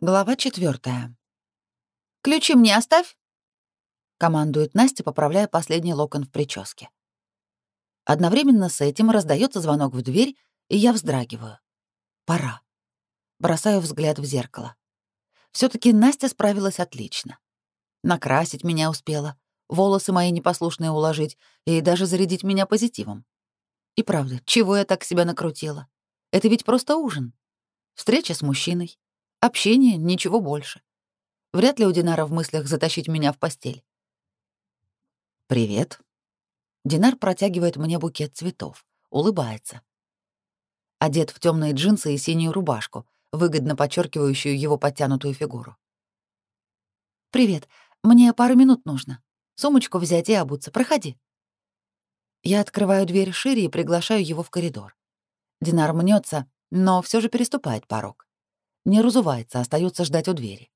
Глава четвертая. «Ключи мне оставь!» — командует Настя, поправляя последний локон в прическе. Одновременно с этим раздается звонок в дверь, и я вздрагиваю. Пора. Бросаю взгляд в зеркало. все таки Настя справилась отлично. Накрасить меня успела, волосы мои непослушные уложить и даже зарядить меня позитивом. И правда, чего я так себя накрутила? Это ведь просто ужин. Встреча с мужчиной. Общение, ничего больше. Вряд ли у Динара в мыслях затащить меня в постель. «Привет». Динар протягивает мне букет цветов, улыбается. Одет в темные джинсы и синюю рубашку, выгодно подчеркивающую его подтянутую фигуру. «Привет. Мне пару минут нужно. Сумочку взять и обуться. Проходи». Я открываю дверь шире и приглашаю его в коридор. Динар мнется, но все же переступает порог не разувается, остается ждать у двери.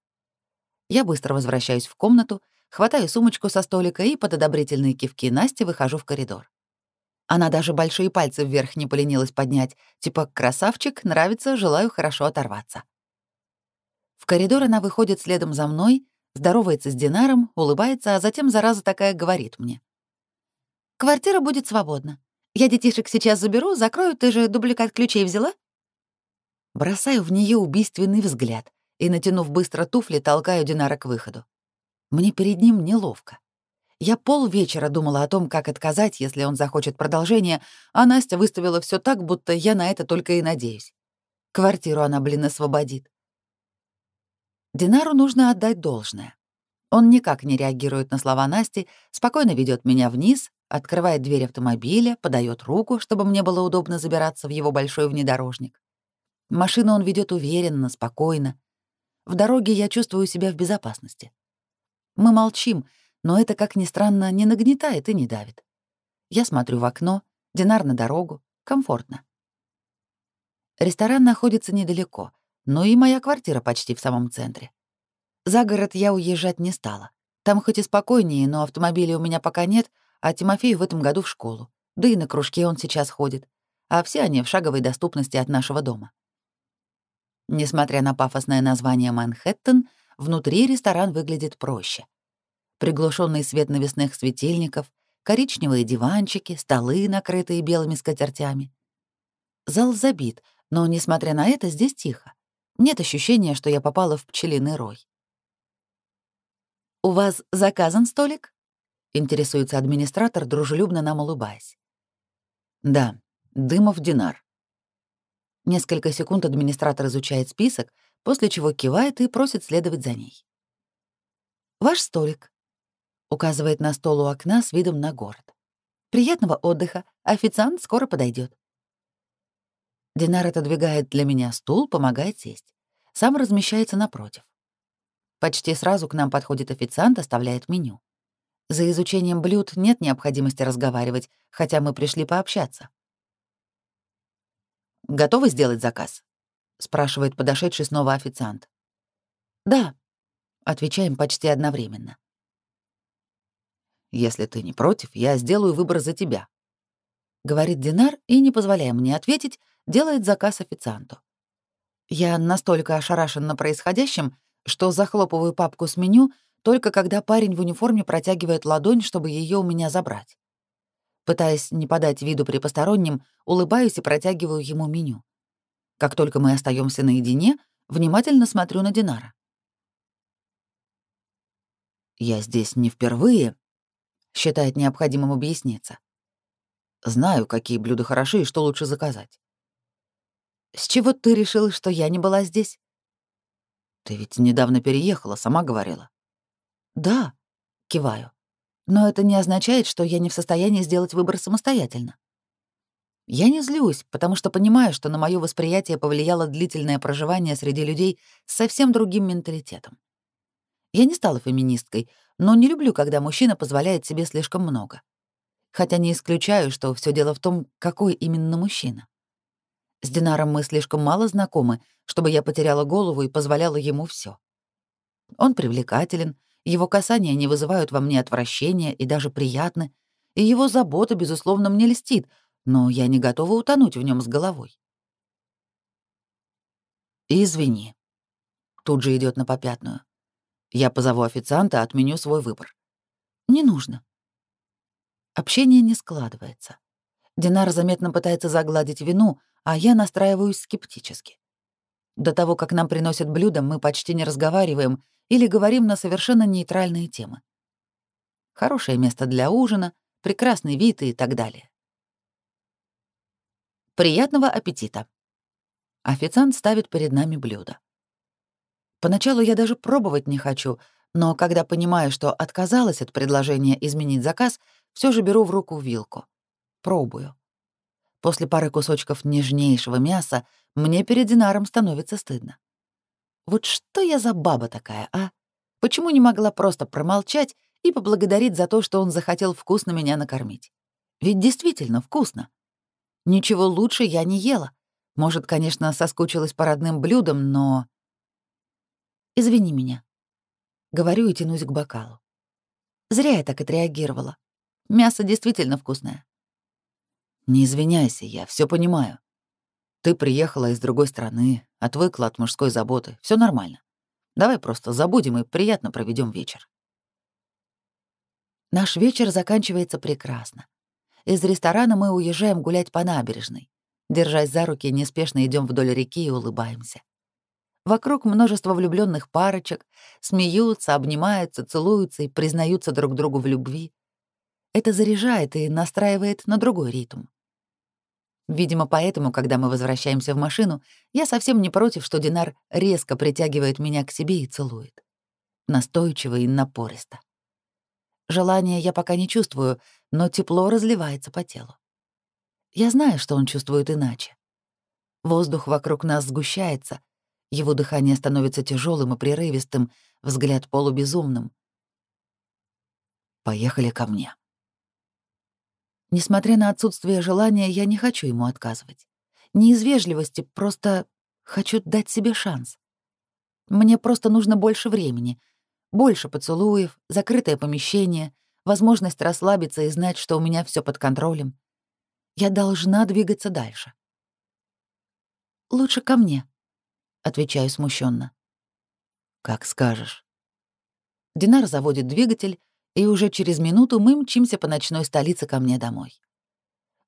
Я быстро возвращаюсь в комнату, хватаю сумочку со столика и под одобрительные кивки Насти выхожу в коридор. Она даже большие пальцы вверх не поленилась поднять, типа «красавчик, нравится, желаю хорошо оторваться». В коридор она выходит следом за мной, здоровается с Динаром, улыбается, а затем, зараза такая, говорит мне. «Квартира будет свободна. Я детишек сейчас заберу, закрою, ты же дубликат ключей взяла?» Бросаю в нее убийственный взгляд и, натянув быстро туфли, толкаю Динара к выходу. Мне перед ним неловко. Я полвечера думала о том, как отказать, если он захочет продолжения, а Настя выставила все так, будто я на это только и надеюсь. Квартиру она, блин, освободит. Динару нужно отдать должное. Он никак не реагирует на слова Насти, спокойно ведет меня вниз, открывает дверь автомобиля, подает руку, чтобы мне было удобно забираться в его большой внедорожник. Машину он ведет уверенно, спокойно. В дороге я чувствую себя в безопасности. Мы молчим, но это, как ни странно, не нагнетает и не давит. Я смотрю в окно, Динар на дорогу, комфортно. Ресторан находится недалеко, но и моя квартира почти в самом центре. За город я уезжать не стала. Там хоть и спокойнее, но автомобиля у меня пока нет, а Тимофею в этом году в школу. Да и на кружке он сейчас ходит. А все они в шаговой доступности от нашего дома. Несмотря на пафосное название «Манхэттен», внутри ресторан выглядит проще. Приглушенный свет навесных светильников, коричневые диванчики, столы, накрытые белыми скатертями. Зал забит, но, несмотря на это, здесь тихо. Нет ощущения, что я попала в пчелиный рой. «У вас заказан столик?» — интересуется администратор, дружелюбно нам улыбаясь. «Да, Дымов Динар», Несколько секунд администратор изучает список, после чего кивает и просит следовать за ней. «Ваш столик», — указывает на стол у окна с видом на город. «Приятного отдыха. Официант скоро подойдет. Динар отодвигает для меня стул, помогает сесть. Сам размещается напротив. Почти сразу к нам подходит официант, оставляет меню. За изучением блюд нет необходимости разговаривать, хотя мы пришли пообщаться. Готовы сделать заказ?» — спрашивает подошедший снова официант. «Да», — отвечаем почти одновременно. «Если ты не против, я сделаю выбор за тебя», — говорит Динар и, не позволяя мне ответить, делает заказ официанту. Я настолько ошарашена происходящим, что захлопываю папку с меню только когда парень в униформе протягивает ладонь, чтобы ее у меня забрать. Пытаясь не подать виду при постороннем, улыбаюсь и протягиваю ему меню. Как только мы остаемся наедине, внимательно смотрю на Динара. «Я здесь не впервые», — считает необходимым объясниться. «Знаю, какие блюда хороши и что лучше заказать». «С чего ты решил, что я не была здесь?» «Ты ведь недавно переехала, сама говорила». «Да», — киваю но это не означает, что я не в состоянии сделать выбор самостоятельно. Я не злюсь, потому что понимаю, что на моё восприятие повлияло длительное проживание среди людей с совсем другим менталитетом. Я не стала феминисткой, но не люблю, когда мужчина позволяет себе слишком много. Хотя не исключаю, что все дело в том, какой именно мужчина. С Динаром мы слишком мало знакомы, чтобы я потеряла голову и позволяла ему все. Он привлекателен, его касания не вызывают во мне отвращения и даже приятны, и его забота, безусловно, мне льстит, но я не готова утонуть в нем с головой. «Извини». Тут же идет на попятную. Я позову официанта, отменю свой выбор. Не нужно. Общение не складывается. Динар заметно пытается загладить вину, а я настраиваюсь скептически. До того, как нам приносят блюда, мы почти не разговариваем или говорим на совершенно нейтральные темы. Хорошее место для ужина, прекрасный вид и так далее. Приятного аппетита. Официант ставит перед нами блюдо. Поначалу я даже пробовать не хочу, но когда понимаю, что отказалась от предложения изменить заказ, все же беру в руку вилку. Пробую. После пары кусочков нежнейшего мяса мне перед Динаром становится стыдно. Вот что я за баба такая, а? Почему не могла просто промолчать и поблагодарить за то, что он захотел вкусно меня накормить? Ведь действительно вкусно. Ничего лучше я не ела. Может, конечно, соскучилась по родным блюдам, но... Извини меня. Говорю и тянусь к бокалу. Зря я так отреагировала. Мясо действительно вкусное. Не извиняйся, я все понимаю. Ты приехала из другой страны, отвыкла от мужской заботы. Все нормально. Давай просто забудем и приятно проведем вечер. Наш вечер заканчивается прекрасно. Из ресторана мы уезжаем гулять по набережной. Держась за руки, неспешно идем вдоль реки и улыбаемся. Вокруг множество влюбленных парочек, смеются, обнимаются, целуются и признаются друг другу в любви. Это заряжает и настраивает на другой ритм. Видимо, поэтому, когда мы возвращаемся в машину, я совсем не против, что Динар резко притягивает меня к себе и целует. Настойчиво и напористо. Желания я пока не чувствую, но тепло разливается по телу. Я знаю, что он чувствует иначе. Воздух вокруг нас сгущается, его дыхание становится тяжелым и прерывистым, взгляд полубезумным. «Поехали ко мне». Несмотря на отсутствие желания, я не хочу ему отказывать. Не из вежливости, просто хочу дать себе шанс. Мне просто нужно больше времени, больше поцелуев, закрытое помещение, возможность расслабиться и знать, что у меня все под контролем. Я должна двигаться дальше. «Лучше ко мне», — отвечаю смущенно. «Как скажешь». Динар заводит двигатель, и уже через минуту мы мчимся по ночной столице ко мне домой.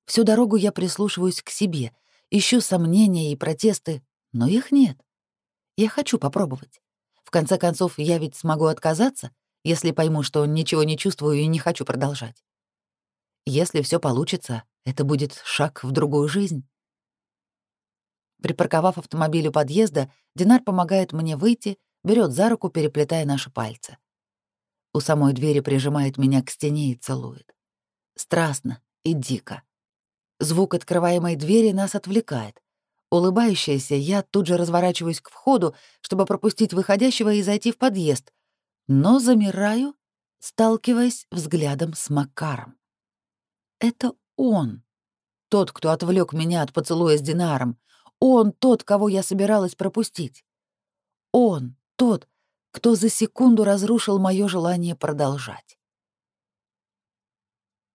Всю дорогу я прислушиваюсь к себе, ищу сомнения и протесты, но их нет. Я хочу попробовать. В конце концов, я ведь смогу отказаться, если пойму, что ничего не чувствую и не хочу продолжать. Если все получится, это будет шаг в другую жизнь. Припарковав автомобиль у подъезда, Динар помогает мне выйти, берет за руку, переплетая наши пальцы. У самой двери прижимает меня к стене и целует. Страстно и дико. Звук открываемой двери нас отвлекает. Улыбающаяся, я тут же разворачиваюсь к входу, чтобы пропустить выходящего и зайти в подъезд, но замираю, сталкиваясь взглядом с Макаром. Это он, тот, кто отвлек меня от поцелуя с Динаром, он тот, кого я собиралась пропустить. Он тот, кто за секунду разрушил мое желание продолжать.